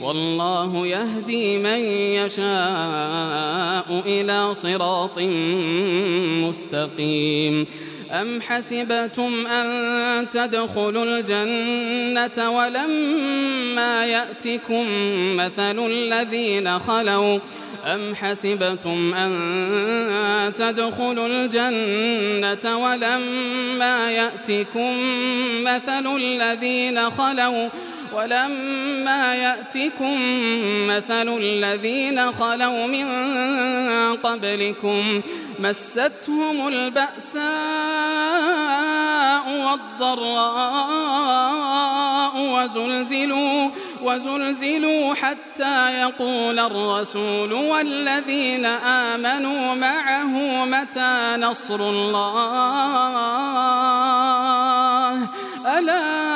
والله يهدي من يشاء إلى صراط مستقيم. أم حسبتم أن تدخلوا الجنة ولما يأتكم مثل الذين خلوا؟ أم حسبتم أن تدخلوا الجنة ولما يأتكم مثل الذين خلوا؟ ولما يأتكم مثل الذين خلوا من قبلكم مستهم البأساء والضراء وزلزلوا وزلزلوا حتى يقول الرسول والذين آمنوا معه متى نصر الله؟ ألا